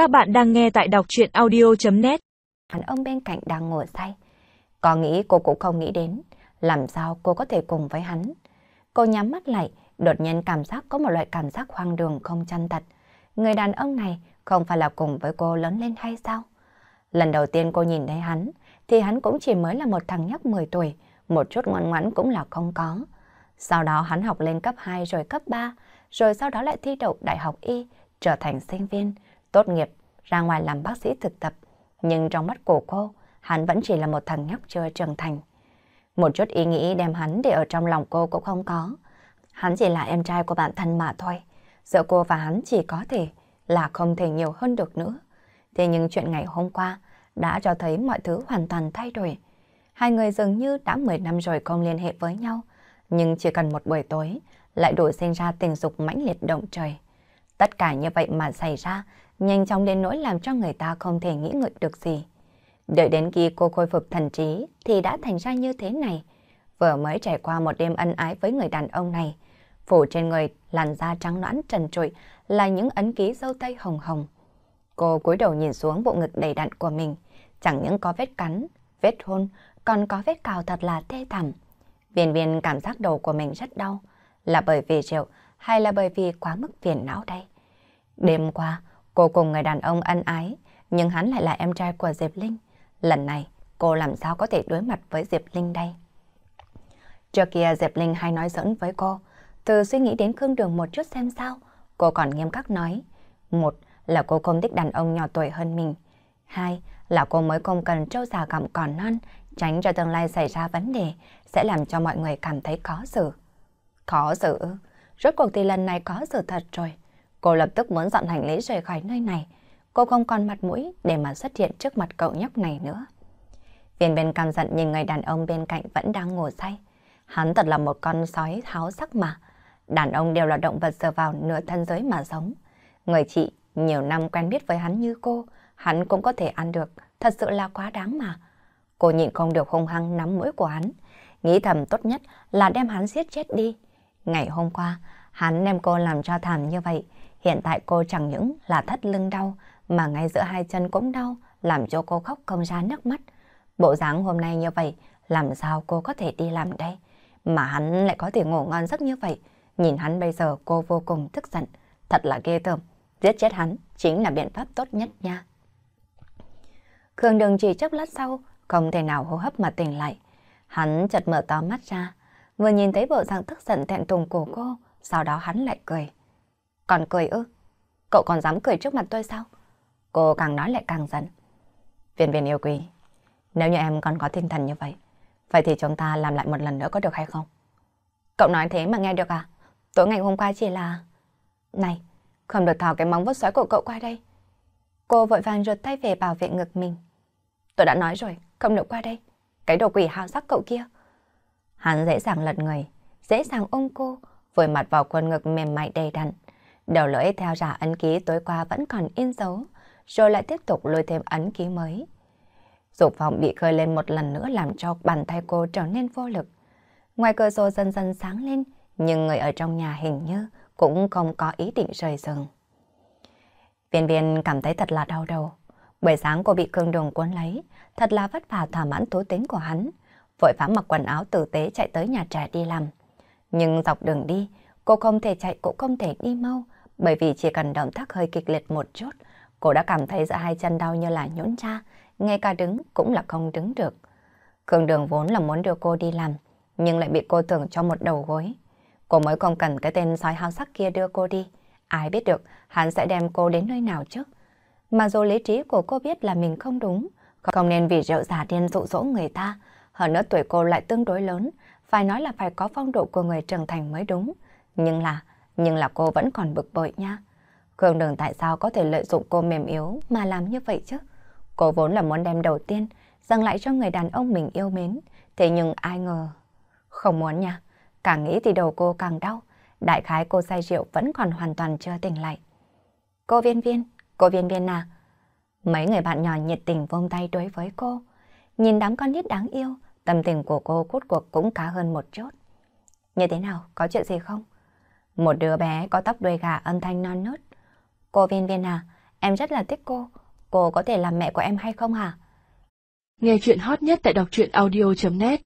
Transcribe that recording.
Các bạn đang nghe tại đọc chuyện audio.net Hắn ông bên cạnh đang ngồi say. Có nghĩ cô cũng không nghĩ đến, làm sao cô có thể cùng với hắn. Cô nhắm mắt lại, đột nhiên cảm giác có một loại cảm giác hoang đường không chân thật. Người đàn ông này không phải là cùng với cô lớn lên hay sao? Lần đầu tiên cô nhìn thấy hắn, thì hắn cũng chỉ mới là một thằng nhóc 10 tuổi, một chút ngoan ngoãn cũng là không có. Sau đó hắn học lên cấp 2 rồi cấp 3, rồi sau đó lại thi đậu đại học y, trở thành sinh viên, tốt nghiệp, ra ngoài làm bác sĩ thực tập. Nhưng trong mắt của cô, hắn vẫn chỉ là một thằng nhóc chưa trưởng thành. Một chút ý nghĩ đem hắn để ở trong lòng cô cũng không có. Hắn chỉ là em trai của bạn thân mà thôi. Giữa cô và hắn chỉ có thể là không thể nhiều hơn được nữa. Thế nhưng chuyện ngày hôm qua đã cho thấy mọi thứ hoàn toàn thay đổi. Hai người dường như đã 10 năm rồi không liên hệ với nhau, nhưng chỉ cần một buổi tối lại đổi sinh ra tình dục mãnh liệt động trời. Tất cả như vậy mà xảy ra, nhanh chóng đến nỗi làm cho người ta không thể nghĩ ngợi được gì. Đợi đến khi cô khôi phục thần trí thì đã thành ra như thế này. Vừa mới trải qua một đêm ân ái với người đàn ông này, phủ trên người làn da trắng nõn trần trụi là những ấn ký dâu tây hồng hồng. Cô cúi đầu nhìn xuống bộ ngực đầy đặn của mình, chẳng những có vết cắn, vết hôn, còn có vết cào thật là thê thảm. Viên viên cảm giác đầu của mình rất đau, là bởi vì rượu hay là bởi vì quá mức phiền não đây. Đêm qua, cô cùng người đàn ông ân ái, nhưng hắn lại là em trai của Diệp Linh. Lần này, cô làm sao có thể đối mặt với Diệp Linh đây? Trước kia Diệp Linh hay nói giỡn với cô, từ suy nghĩ đến Khương Đường một chút xem sao, cô còn nghiêm khắc nói. Một là cô không thích đàn ông nhỏ tuổi hơn mình. Hai là cô mới không cần trâu già gặm còn non, tránh cho tương lai xảy ra vấn đề, sẽ làm cho mọi người cảm thấy khó xử. Khó xử Rốt cuộc thì lần này có xử thật rồi. Cô lập tức muốn dọn hành lý rời khỏi nơi này. Cô không còn mặt mũi để mà xuất hiện trước mặt cậu nhóc này nữa. Viên bên căm giận nhìn người đàn ông bên cạnh vẫn đang ngủ say. Hắn thật là một con sói tháo sắc mà. Đàn ông đều là động vật dựa vào nửa thân giới mà sống. Người chị nhiều năm quen biết với hắn như cô, hắn cũng có thể ăn được, thật sự là quá đáng mà. Cô nhịn không được hung hăng nắm mũi của hắn, nghĩ thầm tốt nhất là đem hắn giết chết đi. Ngày hôm qua, hắn đem cô làm cho thảm như vậy, hiện tại cô chẳng những là thắt lưng đau, mà ngay giữa hai chân cũng đau, làm cho cô khóc không ra nước mắt. Bộ dáng hôm nay như vậy, làm sao cô có thể đi làm đây? Mà hắn lại có thể ngủ ngon giấc như vậy. Nhìn hắn bây giờ cô vô cùng tức giận, thật là ghê tởm. Giết chết hắn chính là biện pháp tốt nhất nha. Khương Đường chỉ chốc lát sau, không thể nào hô hấp mà tỉnh lại. Hắn chợt mở to mắt ra, vừa nhìn thấy bộ dạng tức giận thẹn thùng của cô, sau đó hắn lại cười. Còn cười ư? Cậu còn dám cười trước mặt tôi sao? Cô càng nói lại càng giận. Viên viên yêu quý, nếu như em còn có tinh thần như vậy, vậy thì chúng ta làm lại một lần nữa có được hay không? Cậu nói thế mà nghe được à? Tối ngày hôm qua chỉ là... Này, không được thò cái móng vuốt xoáy của cậu qua đây. Cô vội vàng rụt tay về bảo vệ ngực mình. Tôi đã nói rồi, không được qua đây. Cái đồ quỷ hào sắc cậu kia. Hắn dễ dàng lật người, dễ dàng ôm cô, vội mặt vào quần ngực mềm mại đầy đặn. Đầu lưỡi theo giả ấn ký tối qua vẫn còn in dấu, rồi lại tiếp tục lôi thêm ấn ký mới. Dục vọng bị khơi lên một lần nữa làm cho bàn tay cô trở nên vô lực. Ngoài cửa sổ dần dần sáng lên, nhưng người ở trong nhà hình như cũng không có ý định rời giường. Viên viên cảm thấy thật là đau đầu. Buổi sáng cô bị cương đường cuốn lấy, thật là vất vả thỏa mãn tố tính của hắn. Vội vã mặc quần áo tử tế chạy tới nhà trẻ đi làm. Nhưng dọc đường đi, cô không thể chạy cũng không thể đi mau, bởi vì chỉ cần động tác hơi kịch liệt một chút, cô đã cảm thấy giữa hai chân đau như là nhũn ra, ngay cả đứng cũng là không đứng được. Khương Đường vốn là muốn đưa cô đi làm, nhưng lại bị cô tưởng cho một đầu gối. Cô mới không cần cái tên sói hao sắc kia đưa cô đi. Ai biết được hắn sẽ đem cô đến nơi nào chứ? Mà dù lý trí của cô biết là mình không đúng, không nên vì rượu giả điên dụ dỗ người ta. Hơn nữa tuổi cô lại tương đối lớn, phải nói là phải có phong độ của người trưởng thành mới đúng. Nhưng là, nhưng là cô vẫn còn bực bội nha. Khương Đường tại sao có thể lợi dụng cô mềm yếu mà làm như vậy chứ? Cô vốn là muốn đem đầu tiên dâng lại cho người đàn ông mình yêu mến, thế nhưng ai ngờ... Không muốn nha, càng nghĩ thì đầu cô càng đau. Đại khái cô say rượu vẫn còn hoàn toàn chưa tỉnh lại. Cô viên viên, cô viên viên à? Mấy người bạn nhỏ nhiệt tình vông tay đối với cô. Nhìn đám con nít đáng yêu, tâm tình của cô cốt cuộc cũng cá hơn một chút. Như thế nào, có chuyện gì không? Một đứa bé có tóc đuôi gà âm thanh non nớt. Cô viên viên à, em rất là thích cô. Cô có thể làm mẹ của em hay không hả? Nghe chuyện hot nhất tại đọc truyện audio.net